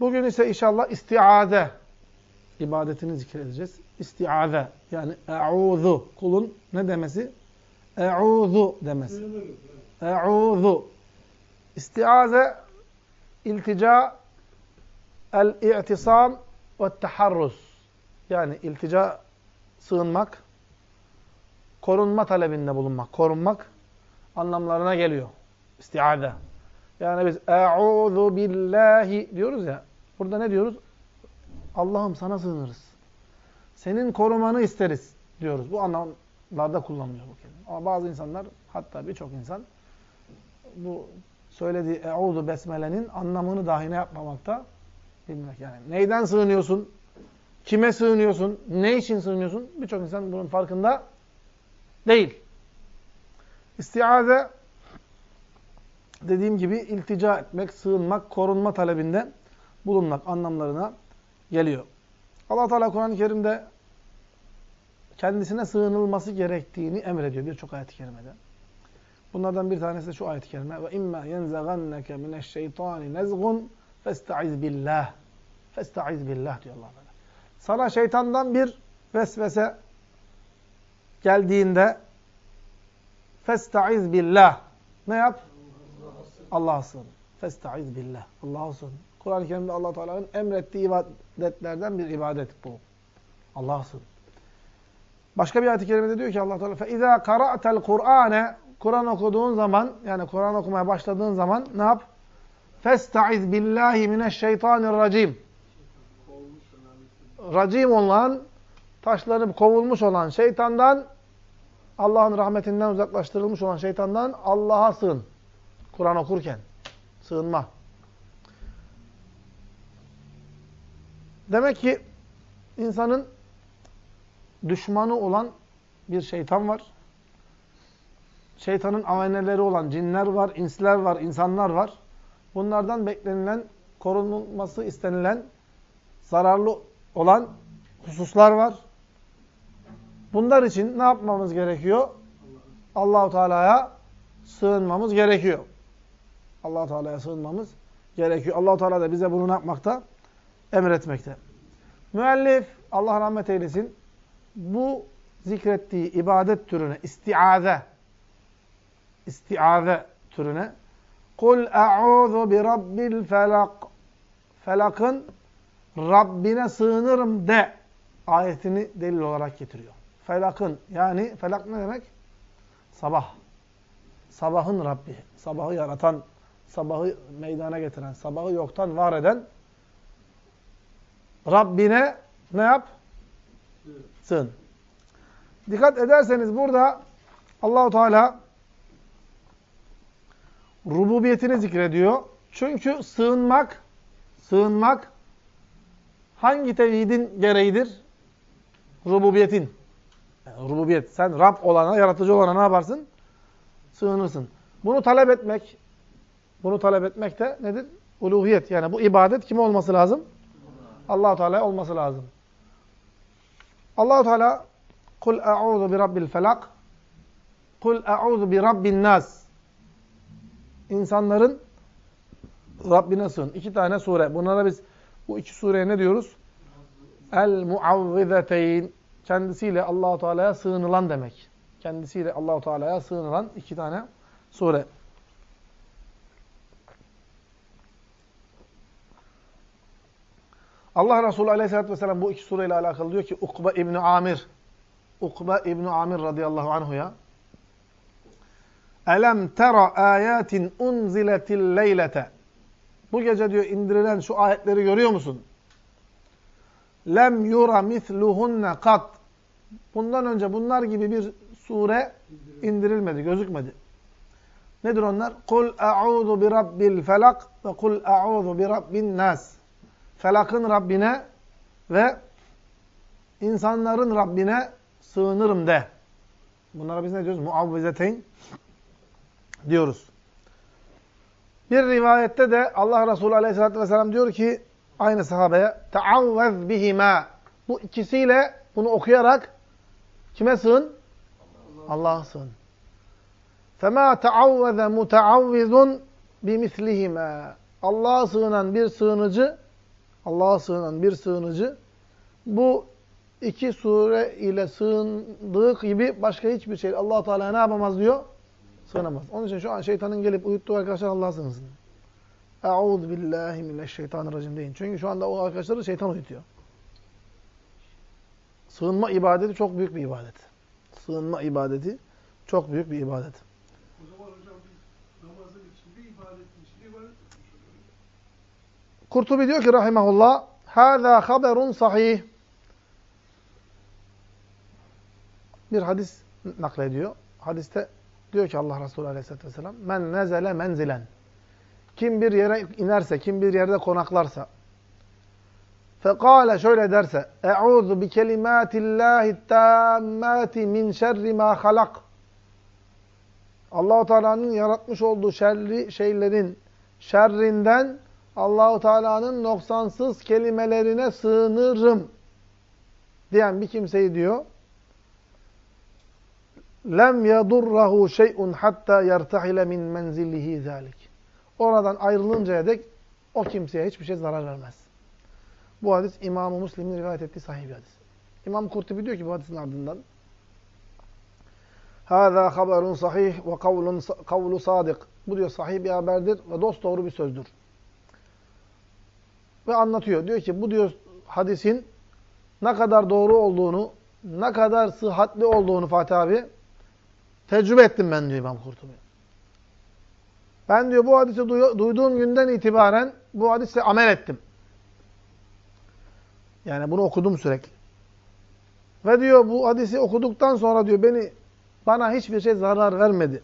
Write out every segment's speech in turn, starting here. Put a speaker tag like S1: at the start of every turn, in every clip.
S1: Bugün ise inşallah istiaze ibadetini zikredeceğiz. İstiaze yani e'udhu kulun ne demesi? E'udhu demesi. E'udhu. İstiaze iltica el-i'tisam ve taharruz. Yani iltica sığınmak, korunma talebinde bulunmak, korunmak anlamlarına geliyor. İstiaze. Yani biz e'udhu billahi diyoruz ya. Burada ne diyoruz? Allah'ım sana sığınırız. Senin korumanı isteriz diyoruz. Bu anlamlarda kullanılıyor bu kelime. Ama bazı insanlar, hatta birçok insan bu söylediği e'udhu besmelenin anlamını dahi ne yapmamakta bilmek yani. Neyden sığınıyorsun? Kime sığınıyorsun? Ne için sığınıyorsun? Birçok insan bunun farkında değil. İstiaze dediğim gibi iltica etmek, sığınmak, korunma talebinde bulunmak anlamlarına geliyor. Allah Teala Kur'an-ı Kerim'de kendisine sığınılması gerektiğini emrediyor birçok ayet-i kerimede. Bunlardan bir tanesi de şu ayet-i kerime. Ve imma yenzaganneke mineşşeytani nezgun festaiz billah. Festaiz billah diyor Allah Teala. Sana şeytandan bir vesvese geldiğinde festaiz billah. Ne yap? Allah'a sığın. Festaiz billah. Allah'a sığın. Kur'an-ı Kerim'de allah Teala'nın emrettiği ibadetlerden bir ibadet bu. Allah'a sığın. Başka bir ayet-i kerimede diyor ki allah Teala فَاِذَا قَرَأْتَ الْقُرْآنَ Kur'an okuduğun zaman, yani Kur'an okumaya başladığın zaman ne yap? فَاسْتَعِذْ بِاللّٰهِ مِنَ الشَّيْطَانِ الرَّجِيمِ Racim olan, taşlanıp kovulmuş olan şeytandan, Allah'ın rahmetinden uzaklaştırılmış olan şeytandan Allah'a sığın. Kur'an okurken. Sığınma. Demek ki insanın düşmanı olan bir şeytan var. Şeytanın aveneleri olan cinler var, insler var, insanlar var. Bunlardan beklenilen, korunulması istenilen, zararlı olan hususlar var. Bunlar için ne yapmamız gerekiyor? Allahu Teala'ya sığınmamız gerekiyor. Allahu Teala'ya sığınmamız gerekiyor. Allahu Teala da bize bunu yapmakta? Emretmekte. Müellif Allah rahmet eylesin bu zikrettiği ibadet türüne istiaze istiaze türüne a'udhu bi rabbil felak felakın Rabbine sığınırım de ayetini delil olarak getiriyor. Felakın yani felak ne demek? Sabah. Sabahın Rabbi. Sabahı yaratan, sabahı meydana getiren, sabahı yoktan var eden Rabbine ne yap? Sığın. Dikkat ederseniz burada Allahu Teala rububiyetini zikrediyor. Çünkü sığınmak sığınmak hangi tevhidin gereğidir? Rububiyetin. Yani rububiyet. Sen Rab olana, yaratıcı olana ne yaparsın? Sığınırsın. Bunu talep etmek, bunu talep etmek de nedir? Uluhiyet. Yani bu ibadet kime olması lazım? allah Teala olması lazım. allah Teala kul e'udhu bi rabbil felak kul e'udhu bi rabbin nas İnsanların Rabbine sığın. İki tane sure. Bunlara biz bu iki sureye ne diyoruz? El muavvizeteyn. Kendisiyle Allahu Teala'ya sığınılan demek. Kendisiyle Allahu Teala'ya sığınılan iki tane sure. Allah Resulü Aleyhisselatü vesselam bu iki sureyle alakalı diyor ki Ukba İbni Amir Ukba İbni Amir radıyallahu anhuya Elem tera ayatin unziletil leylete Bu gece diyor indirilen şu ayetleri görüyor musun? Lem yura misluhunne kat Bundan önce bunlar gibi bir sure indirilmedi, gözükmedi. Nedir onlar? Kul a'udhu bi rabbil felak ve kul a'udhu bi rabbin nas felakın Rabbine ve insanların Rabbine sığınırım de. Bunlara biz ne diyoruz? Muavvizeteyn diyoruz. Bir rivayette de Allah Resulü Aleyhisselatü vesselam diyor ki aynı sahabeye teavvez bihima bu ikisiyle bunu okuyarak kime sığın? Allah'a sığın. فَمَا تَعَوَّذَ مُتَعَوِّذٌ بِمِثْلِهِمَا Allah'a sığınan bir sığınıcı Allah'a sığınan bir sığınıcı bu iki sure ile sığındığı gibi başka hiçbir şey allah Teala ne yapamaz diyor? Sığınamaz. Onun için şu an şeytanın gelip uyuttuğu arkadaşlar Allah'a sığınsın. Eûzu billahi mineşşeytanirracim deyin. Çünkü şu anda o arkadaşları şeytan uyutuyor. Sığınma ibadeti çok büyük bir ibadet. Sığınma ibadeti çok büyük bir ibadet.
S2: O zaman hocam biz namazın içinde ibadetin içinde ibadet etmiş oluyoruz.
S1: Kurtubi diyor ki rahimahullah Hâzâ haberun sahih. Bir hadis naklediyor. Hadiste diyor ki Allah Resulü Aleyhisselatü Vesselam Men nezele menzilen. Kim bir yere inerse, kim bir yerde konaklarsa fekâle şöyle derse Eûzu bi kelimâtillâhi tâmmâti min şerri mâ halak. Allah-u Teala'nın yaratmış olduğu şerri şeylerin şerrinden Allahu Teala'nın noksansız kelimelerine sığınırım diyen bir kimseyi diyor. Lem yadurrahu şey'un hatta yertahile min menzilihi zalik. Oradan ayrılıncaya dek o kimseye hiçbir şey zarar vermez. Bu hadis İmam-ı Müslim'in rivayet ettiği sahih bir hadis. İmam Kurtubi diyor ki bu hadisin ardından sahih ve kavlun kavlu sadık. Bu diyor sahih bir haberdir ve dost doğru bir sözdür. Ve anlatıyor. Diyor ki bu diyor hadisin ne kadar doğru olduğunu, ne kadar sıhhatli olduğunu Fatih abi tecrübe ettim ben diyor İmam Kurtubi. Ben diyor bu hadisi duyduğum günden itibaren bu hadisle amel ettim. Yani bunu okudum sürekli. Ve diyor bu hadisi okuduktan sonra diyor beni bana hiçbir şey zarar vermedi.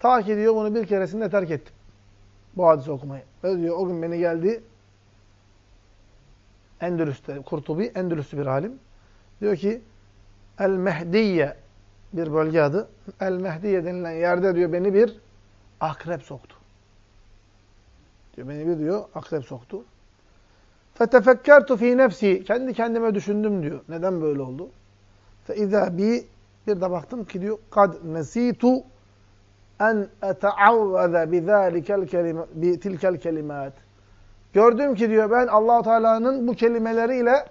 S1: Ta ki diyor bunu bir keresinde terk ettim. Bu hadisi okumayı. Ve diyor o gün beni geldi Endülüs'te, Kurtubi, Endülüs'lü bir alim. Diyor ki El-Mehdiye bir bölge adı. El-Mehdiye denilen yerde diyor beni bir akrep soktu. Diyor beni bir diyor akrep soktu. Fetefekkertu fi nefsi. Kendi kendime düşündüm diyor. Neden böyle oldu? Fe izâ bi bir de baktım ki diyor kad nesitu en eteavveze bizâlikel kelime bi tilkel kelimat. Gördüm ki diyor ben Allah Teala'nın bu kelimeleriyle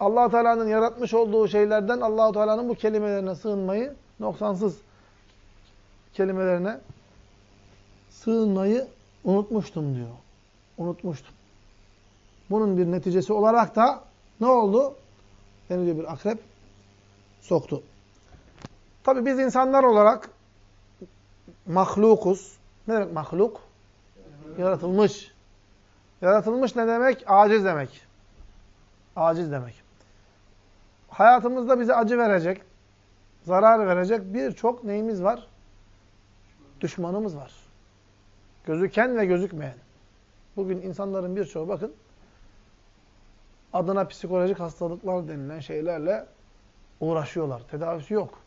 S1: Allah Teala'nın yaratmış olduğu şeylerden Allah Teala'nın bu kelimelerine sığınmayı noksansız kelimelerine sığınmayı unutmuştum diyor. Unutmuştum. Bunun bir neticesi olarak da ne oldu? Beni diyor bir akrep soktu. Tabi biz insanlar olarak mahlukuz. Ne demek mahluk? Yaratılmış. Yaratılmış ne demek? Aciz demek. Aciz demek. Hayatımızda bize acı verecek, zarar verecek birçok neyimiz var? Düşmanımız var. Gözüken ve gözükmeyen. Bugün insanların birçoğu bakın adına psikolojik hastalıklar denilen şeylerle uğraşıyorlar. Tedavisi yok.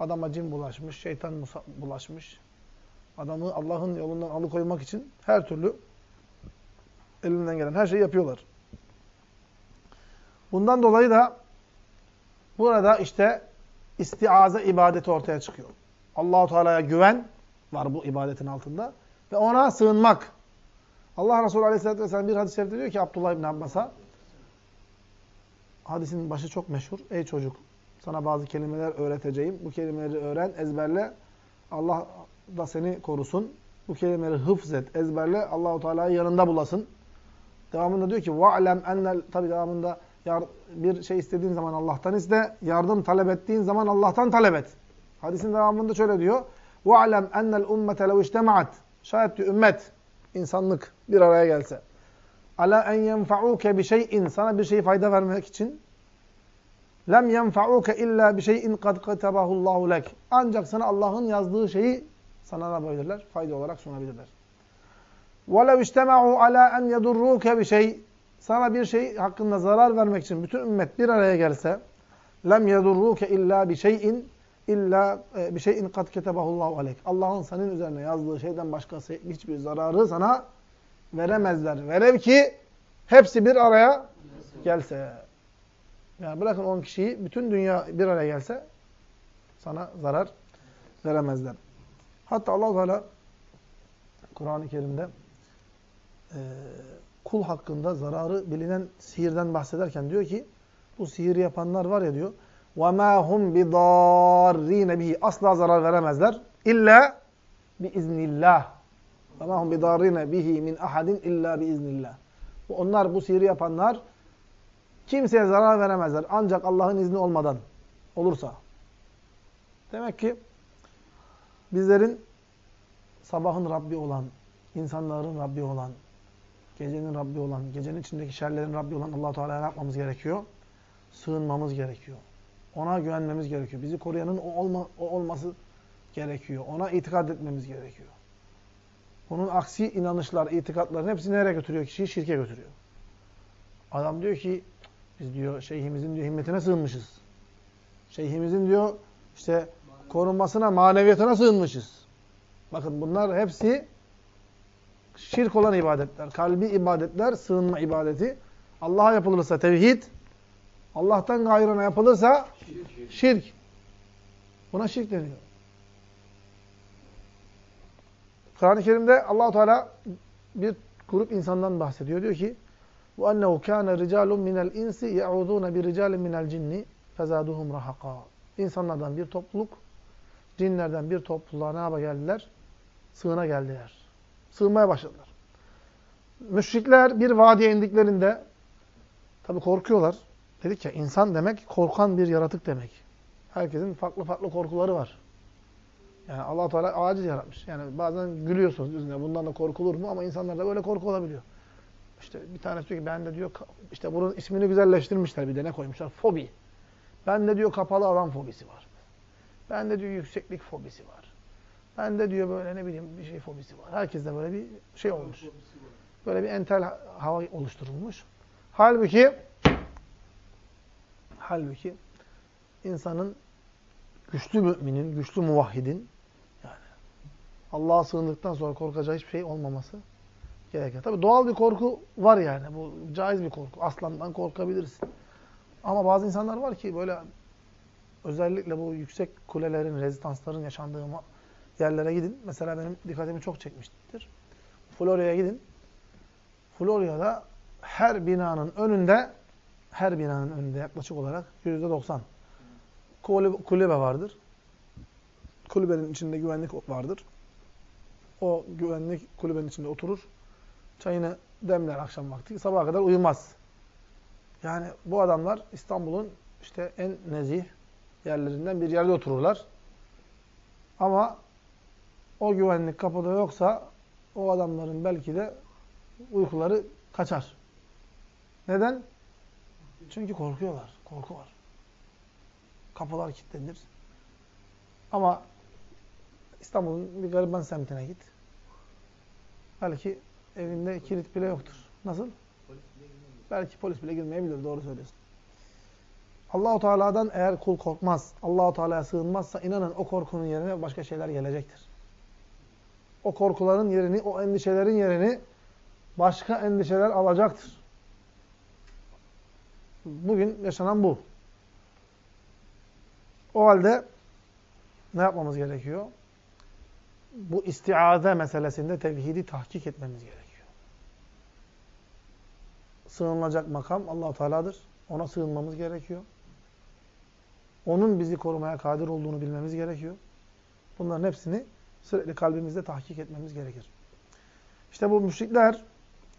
S1: Adama cin bulaşmış, şeytan bulaşmış. Adamı Allah'ın yolundan alıkoymak için her türlü elinden gelen her şeyi yapıyorlar. Bundan dolayı da burada işte istiaze ibadeti ortaya çıkıyor. Allahu Teala'ya güven var bu ibadetin altında ve ona sığınmak. Allah Resulü Aleyhisselatü Vesselam bir hadis-i diyor ki Abdullah İbni Abbas'a hadisin başı çok meşhur. Ey çocuk sana bazı kelimeler öğreteceğim. Bu kelimeleri öğren, ezberle. Allah da seni korusun. Bu kelimeleri hıfz et, ezberle. Allahu Teala'yı yanında bulasın. Devamında diyor ki وَعْلَمْ ennel Tabi devamında bir şey istediğin zaman Allah'tan iste. Yardım talep ettiğin zaman Allah'tan talep et. Hadisin devamında şöyle diyor. وَعْلَمْ اَنَّ الْاُمَّةَ لَوْ اِجْتَمَعَتْ Şayet diyor ümmet, insanlık bir araya gelse. ala en yenfa'uke bi şey'in sana bir şey fayda vermek için lem yenfa'uke illa bi şeyin kad katabahu'llahu lek. Ancak sana Allah'ın yazdığı şeyi sana ne yapabilirler? Fayda olarak sunabilirler. Ve lev istema'u ala en yedurruke bi şey. Sana bir şey hakkında zarar vermek için bütün ümmet bir araya gelse lem yedurruke illa bi şeyin illa e, bir şeyin kad katabahu'llahu aleyk. Allah'ın senin üzerine yazdığı şeyden başkası hiçbir zararı sana veremezler. Velev ki hepsi bir araya gelse. Yani bırakın 10 kişiyi bütün dünya bir araya gelse sana zarar veremezler. Hatta Allah Teala Kur'an-ı Kerim'de e, kul hakkında zararı bilinen sihirden bahsederken diyor ki bu sihiri yapanlar var ya diyor وَمَا هُمْ بِضَارِّينَ bihi Asla zarar veremezler. İlla biiznillah. وَمَا هُمْ بِضَارِّينَ bihi min ahadin illa biiznillah. Onlar bu sihiri yapanlar kimseye zarar veremezler. Ancak Allah'ın izni olmadan olursa. Demek ki bizlerin sabahın Rabbi olan, insanların Rabbi olan, gecenin Rabbi olan, gecenin içindeki şerlerin Rabbi olan allah Teala'ya yapmamız gerekiyor? Sığınmamız gerekiyor. Ona güvenmemiz gerekiyor. Bizi koruyanın o, olma, o olması gerekiyor. Ona itikad etmemiz gerekiyor. Bunun aksi inanışlar, itikatların hepsi nereye götürüyor kişiyi? Şirke götürüyor. Adam diyor ki, biz diyor şeyhimizin diyor himmetine sığınmışız. Şeyhimizin diyor işte korunmasına, maneviyatına sığınmışız. Bakın bunlar hepsi şirk olan ibadetler. Kalbi ibadetler, sığınma ibadeti. Allah'a yapılırsa tevhid, Allah'tan gayrına yapılırsa şirk. Buna şirk deniyor. Kur'an-ı Kerim'de allah Teala bir grup insandan bahsediyor. Diyor ki وَاَنَّهُ كَانَ رِجَالٌ مِنَ الْاِنْسِ يَعُوذُونَ بِرِجَالٍ مِنَ الْجِنِّ فَزَادُهُمْ رَحَقًا İnsanlardan bir topluluk, cinlerden bir topluluğa ne yapa geldiler? Sığına geldiler. Sığınmaya başladılar. Müşrikler bir vadiye indiklerinde tabi korkuyorlar. Dedik ya insan demek korkan bir yaratık demek. Herkesin farklı farklı korkuları var. Yani allah Teala aciz yaratmış. Yani bazen gülüyorsunuz diyorsunuz. Bundan da korkulur mu? Ama insanlarda böyle korku olabiliyor. İşte bir tanesi diyor ki ben de diyor işte bunun ismini güzelleştirmişler bir de ne koymuşlar? Fobi. Ben de diyor kapalı alan fobisi var. Ben de diyor yükseklik fobisi var. Ben de diyor böyle ne bileyim bir şey fobisi var. Herkeste böyle bir şey olmuş. Böyle bir entel hava oluşturulmuş. Halbuki halbuki insanın güçlü müminin, güçlü muvahhidin yani Allah'a sığındıktan sonra korkacağı hiçbir şey olmaması gerekir. Tabi doğal bir korku var yani. Bu caiz bir korku. Aslandan korkabilirsin. Ama bazı insanlar var ki böyle özellikle bu yüksek kulelerin, rezistansların yaşandığı yerlere gidin. Mesela benim dikkatimi çok çekmiştir. Florya'ya gidin. Florya'da her binanın önünde her binanın önünde yaklaşık olarak yüzde doksan kulübe vardır. Kulübenin içinde güvenlik vardır. O güvenlik kulübenin içinde oturur. Çayını demler akşam vakti. Sabaha kadar uyumaz. Yani bu adamlar İstanbul'un işte en nezih yerlerinden bir yerde otururlar. Ama o güvenlik kapıda yoksa o adamların belki de uykuları kaçar. Neden? Çünkü korkuyorlar. Korku var. Kapılar kilitlenir. Ama İstanbul'un bir gariban semtine git. Belki evinde kilit bile yoktur. Nasıl? Belki polis bile girmeyebilir. Doğru söylüyorsun. Allahu Teala'dan eğer kul korkmaz, Allahu Teala'ya sığınmazsa inanın o korkunun yerine başka şeyler gelecektir. O korkuların yerini, o endişelerin yerini başka endişeler alacaktır. Bugün yaşanan bu. O halde ne yapmamız gerekiyor? Bu istiaze meselesinde tevhidi tahkik etmemiz gerekiyor. Sığınılacak makam allah Teala'dır. Ona sığınmamız gerekiyor. Onun bizi korumaya kadir olduğunu bilmemiz gerekiyor. Bunların hepsini sürekli kalbimizde tahkik etmemiz gerekir. İşte bu müşrikler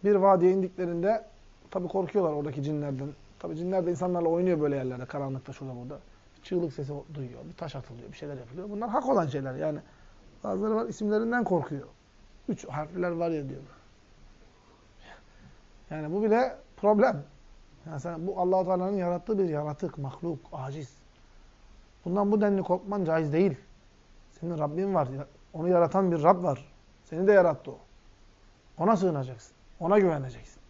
S1: bir vadiye indiklerinde tabi korkuyorlar oradaki cinlerden. Tabi cinler de insanlarla oynuyor böyle yerlerde, karanlıkta şurada burada. Çığlık sesi duyuyor, bir taş atılıyor, bir şeyler yapılıyor. Bunlar hak olan şeyler yani. Bazıları var isimlerinden korkuyor. Üç harfler var ya diyor. Yani bu bile problem. Yani sen, bu allah Teala'nın yarattığı bir yaratık, mahluk, aciz. Bundan bu denli korkman caiz değil. Senin Rabbin var. Onu yaratan bir Rab var. Seni de yarattı o. Ona sığınacaksın. Ona güveneceksin.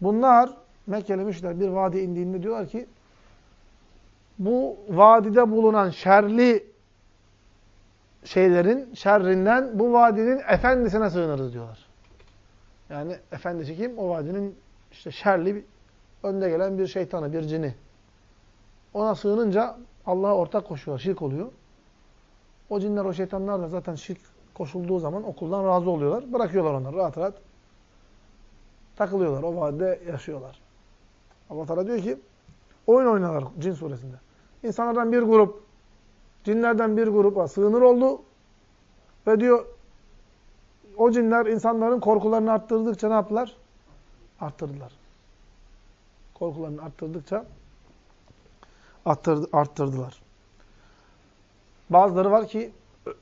S1: Bunlar Mekkeli müşrikler bir vadi indiğinde diyorlar ki bu vadide bulunan şerli şeylerin şerrinden bu vadinin efendisine sığınırız diyorlar. Yani efendisi kim? O vadinin işte şerli önde gelen bir şeytanı, bir cini. Ona sığınınca Allah'a ortak koşuyor, şirk oluyor. O cinler, o şeytanlar da zaten şirk koşulduğu zaman okuldan razı oluyorlar. Bırakıyorlar onları rahat rahat. takılıyorlar. O vadide yaşıyorlar. Allah Teala diyor ki oyun oynuyorlar Cin suresinde. İnsanlardan bir grup, cinlerden bir grupa sığınır oldu ve diyor o cinler insanların korkularını arttırdıkça ne yaptılar? Arttırdılar. Korkularını arttırdıkça arttırdı, arttırdılar. Bazıları var ki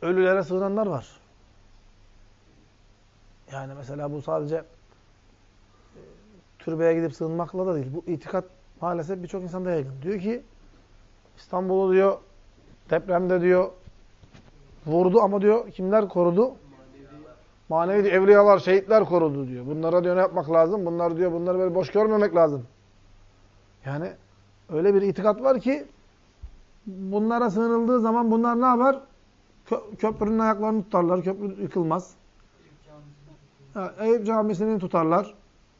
S1: ölülere sığınanlar var. Yani mesela bu sadece e, türbeye gidip sığınmakla da değil. Bu itikat maalesef birçok insanda yaygın. Diyor ki İstanbul'u diyor depremde diyor vurdu ama diyor kimler korudu? Manevi diyor, evliyalar, şehitler korudu diyor. Bunlara diyor ne yapmak lazım? Bunlar diyor bunları böyle boş görmemek lazım. Yani öyle bir itikat var ki bunlara sığınıldığı zaman bunlar ne yapar? Kö köprünün ayaklarını tutarlar. Köprü yıkılmaz. Eyüp camisini tutarlar.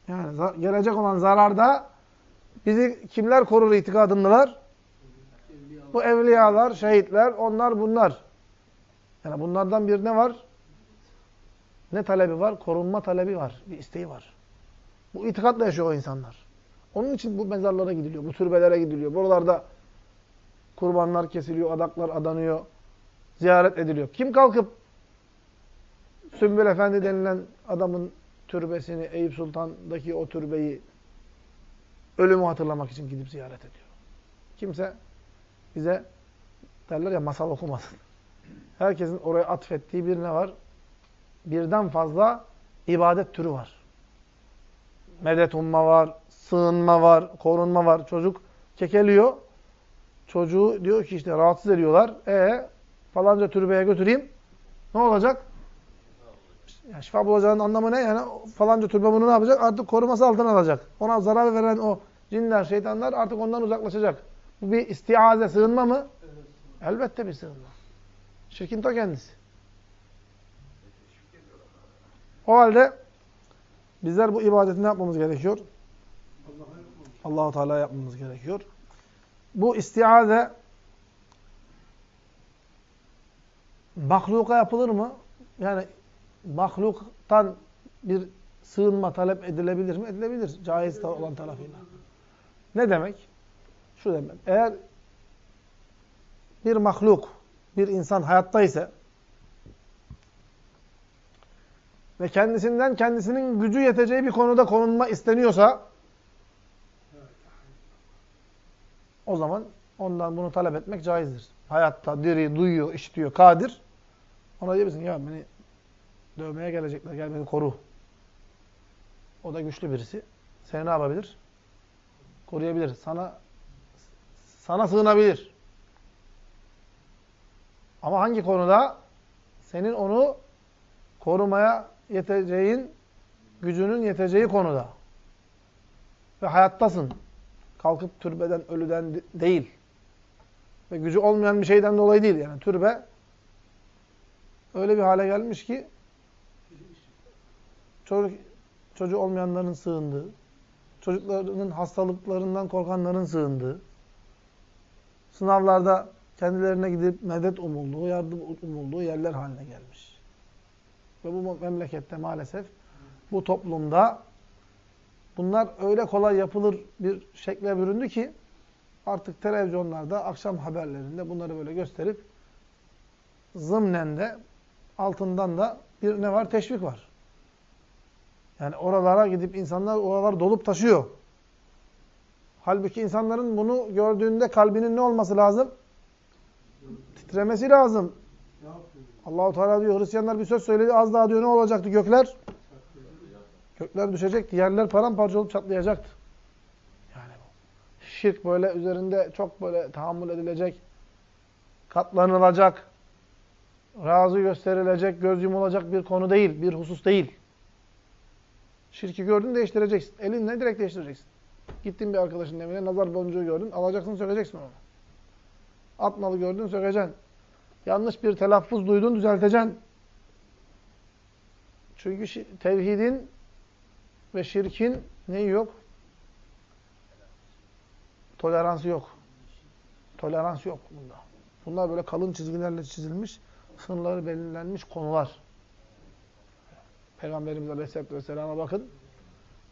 S1: Yani gelecek olan zararda bizi kimler korur itikadındalar? Bu evliyalar, şehitler, onlar bunlar. Yani bunlardan bir ne var? Ne talebi var? Korunma talebi var. Bir isteği var. Bu itikatla yaşıyor o insanlar. Onun için bu mezarlara gidiliyor, bu türbelere gidiliyor. Buralarda kurbanlar kesiliyor, adaklar adanıyor, ziyaret ediliyor. Kim kalkıp Sümbül Efendi denilen adamın türbesini, Eyüp Sultan'daki o türbeyi ölümü hatırlamak için gidip ziyaret ediyor. Kimse bize derler ya masal okumasın. Herkesin oraya atfettiği bir ne var? Birden fazla ibadet türü var. Medet umma var, sığınma var, korunma var. Çocuk kekeliyor. Çocuğu diyor ki işte rahatsız ediyorlar. E falanca türbeye götüreyim. Ne olacak? Yani şifa bulacağının anlamı ne? Yani falanca türbe bunu ne yapacak? Artık koruması altına alacak. Ona zarar veren o cinler, şeytanlar artık ondan uzaklaşacak. Bu bir istiaze, sığınma mı? Elbette bir sığınma. Şirkin ta kendisi. O halde bizler bu ibadeti ne yapmamız gerekiyor? Allahu Teala yapmamız gerekiyor. Bu istiaze mahluka yapılır mı? Yani mahluktan bir sığınma talep edilebilir mi? Edilebilir. Caiz olan tarafıyla. Ne demek? Şu demek. Eğer bir mahluk, bir insan hayatta ise ve kendisinden kendisinin gücü yeteceği bir konuda konulma isteniyorsa o zaman ondan bunu talep etmek caizdir. Hayatta, diri, duyuyor, işitiyor, kadir. Ona diyebilirsin ya beni dövmeye gelecekler, gel beni koru. O da güçlü birisi. Seni ne yapabilir? Koruyabilir. Sana sana sığınabilir. Ama hangi konuda? Senin onu korumaya yeteceğin, gücünün yeteceği konuda. Ve hayattasın. Kalkıp türbeden, ölüden değil. Ve gücü olmayan bir şeyden dolayı değil. Yani türbe öyle bir hale gelmiş ki çocuk, çocuğu olmayanların sığındığı, çocuklarının hastalıklarından korkanların sığındığı, sınavlarda kendilerine gidip medet umulduğu, yardım umulduğu yerler haline gelmiş. Ve bu memlekette maalesef bu toplumda bunlar öyle kolay yapılır bir şekle büründü ki artık televizyonlarda, akşam haberlerinde bunları böyle gösterip zımnen de altından da bir ne var? Teşvik var. Yani oralara gidip insanlar oralar dolup taşıyor. Halbuki insanların bunu gördüğünde kalbinin ne olması lazım? Titremesi lazım. Allahu Teala diyor Hristiyanlar bir söz söyledi az daha diyor ne olacaktı gökler? Gökler düşecekti. Yerler paramparça olup çatlayacaktı. Yani şirk böyle üzerinde çok böyle tahammül edilecek, katlanılacak, razı gösterilecek, göz yumulacak bir konu değil, bir husus değil. Şirki gördün değiştireceksin. Elinle direkt değiştireceksin. Gittin bir arkadaşın evine nazar boncuğu gördün. Alacaksın sökeceksin onu. Atmalı gördün sökeceksin. Yanlış bir telaffuz duydun düzelteceksin. Çünkü tevhidin ve şirkin neyi yok? Toleransı yok. Tolerans yok bunda. Bunlar böyle kalın çizgilerle çizilmiş, sınırları belirlenmiş konular. Peygamberimiz Aleyhisselatü Vesselam'a bakın.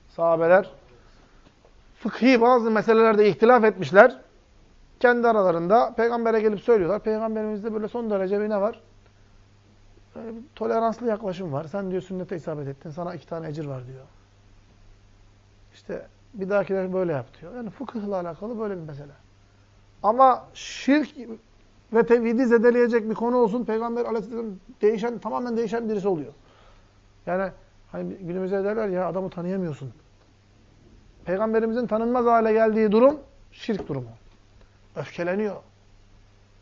S1: Sahabeler fıkhi bazı meselelerde ihtilaf etmişler. Kendi aralarında peygambere gelip söylüyorlar. Peygamberimizde böyle son derece bir ne var? Ee, toleranslı yaklaşım var. Sen diyor sünnete isabet ettin. Sana iki tane ecir var diyor. İşte bir dahakine böyle yap diyor. Yani fıkıhla alakalı böyle bir mesele. Ama şirk ve tevhidi zedeleyecek bir konu olsun. Peygamber aleyhisselam değişen, tamamen değişen birisi oluyor. Yani hani günümüzde derler ya adamı tanıyamıyorsun. Peygamberimizin tanınmaz hale geldiği durum şirk durumu. Öfkeleniyor.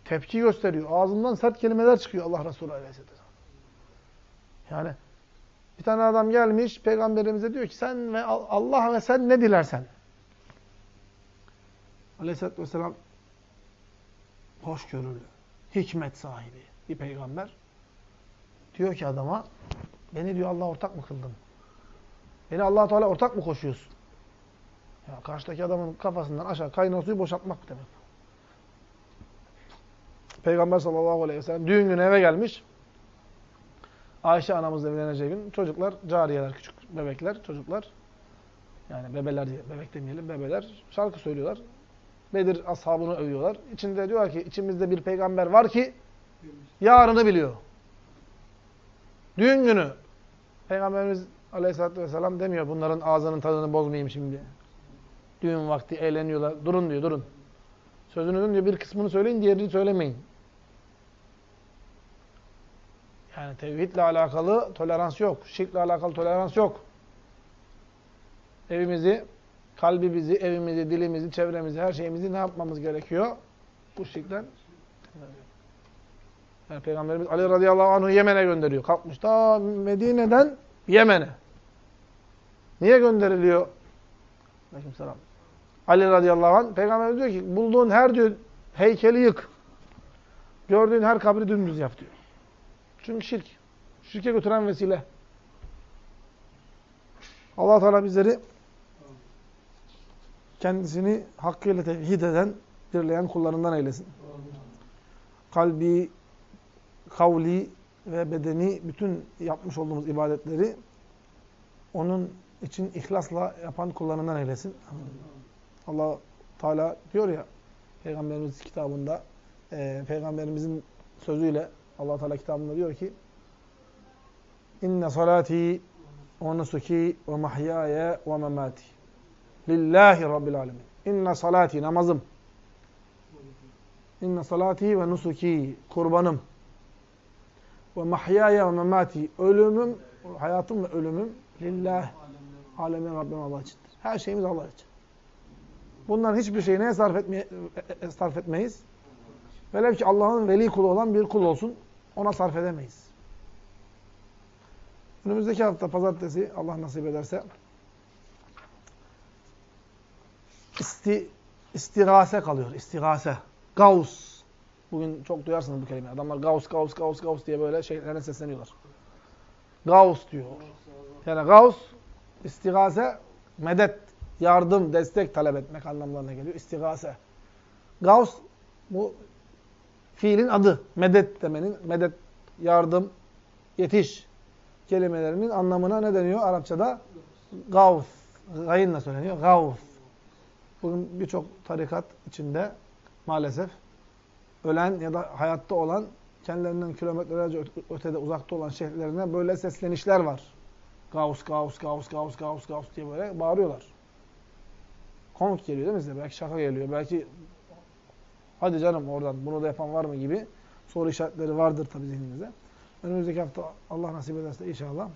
S1: Tepki gösteriyor. Ağzından sert kelimeler çıkıyor Allah Resulü Aleyhisselam. Yani bir tane adam gelmiş peygamberimize diyor ki sen ve Allah ve sen ne dilersen. Aleyhisselatü Vesselam hoşgörülü, hikmet sahibi bir peygamber. Diyor ki adama beni diyor Allah ortak mı kıldın? Beni allah Teala ortak mı koşuyorsun? Ya karşıdaki adamın kafasından aşağı kaynar boşaltmak demek. Peygamber sallallahu aleyhi ve sellem düğün günü eve gelmiş. Ayşe anamızla evleneceği gün çocuklar, cariyeler, küçük bebekler, çocuklar yani bebeler diye, bebek demeyelim, bebeler şarkı söylüyorlar. Bedir ashabını övüyorlar. İçinde diyorlar ki içimizde bir peygamber var ki yarını biliyor. Düğün günü Peygamberimiz Aleyhisselatü Vesselam demiyor bunların ağzının tadını bozmayayım şimdi. Düğün vakti eğleniyorlar. Durun diyor, durun. Sözünüzün diyor bir kısmını söyleyin, diğerini söylemeyin. Yani tevhidle alakalı tolerans yok. Şirkle alakalı tolerans yok. Evimizi, kalbimizi, evimizi, dilimizi, çevremizi, her şeyimizi ne yapmamız gerekiyor? Bu şirkten. Yani Peygamberimiz Ali radıyallahu anh'ı Yemen'e gönderiyor. Kalkmış da Medine'den Yemen'e. Niye gönderiliyor? Aleykümselam. Ali radıyallahu anh Peygamberimiz diyor ki bulduğun her diyor heykeli yık. Gördüğün her kabri dümdüz yap diyor. Çünkü şirk. Şirke götüren vesile. allah Teala bizleri kendisini hakkıyla tevhid eden, birleyen kullarından eylesin. Kalbi, kavli ve bedeni bütün yapmış olduğumuz ibadetleri onun için ihlasla yapan kullarından eylesin. Allah Teala diyor ya Peygamberimiz kitabında e, Peygamberimizin sözüyle Allah Teala kitabında diyor ki İnne salati ve nusuki ve mahyaya ve memati lillahi rabbil alamin. İnne salati namazım. İnne salati ve nusuki kurbanım. Ve mahyaya ve memati ölümüm, hayatım ve ölümüm lillah alemin Rabbim Allah içindir. Her şeyimiz Allah için. Bunların hiçbir şeyi neye sarf, etmeye, sarf etmeyiz? Velev ki Allah'ın veli kulu olan bir kul olsun, ona sarf edemeyiz. Önümüzdeki hafta pazartesi Allah nasip ederse isti, istigase kalıyor. İstigase. Gauss. Bugün çok duyarsınız bu kelimeyi. Adamlar Gauss, Gauss, Gauss, Gauss diye böyle şeylerine sesleniyorlar. Gauss diyor. Yani Gauss, istigase, medet, yardım, destek talep etmek anlamlarına geliyor. İstigase. Gauss, bu fiilin adı. Medet demenin, medet, yardım, yetiş kelimelerinin anlamına ne deniyor Arapçada? Gavs. Gayinle söyleniyor. Gavs. Bugün birçok tarikat içinde maalesef ölen ya da hayatta olan kendilerinden kilometrelerce ötede uzakta olan şeyhlerine böyle seslenişler var. Gavs, Gavs, Gavs, Gavs, Gavs, Gavs diye böyle bağırıyorlar. Komik geliyor değil mi size? Belki şaka geliyor. Belki hadi canım oradan bunu da yapan var mı gibi soru işaretleri vardır tabii zihninizde. Önümüzdeki hafta Allah nasip ederse inşallah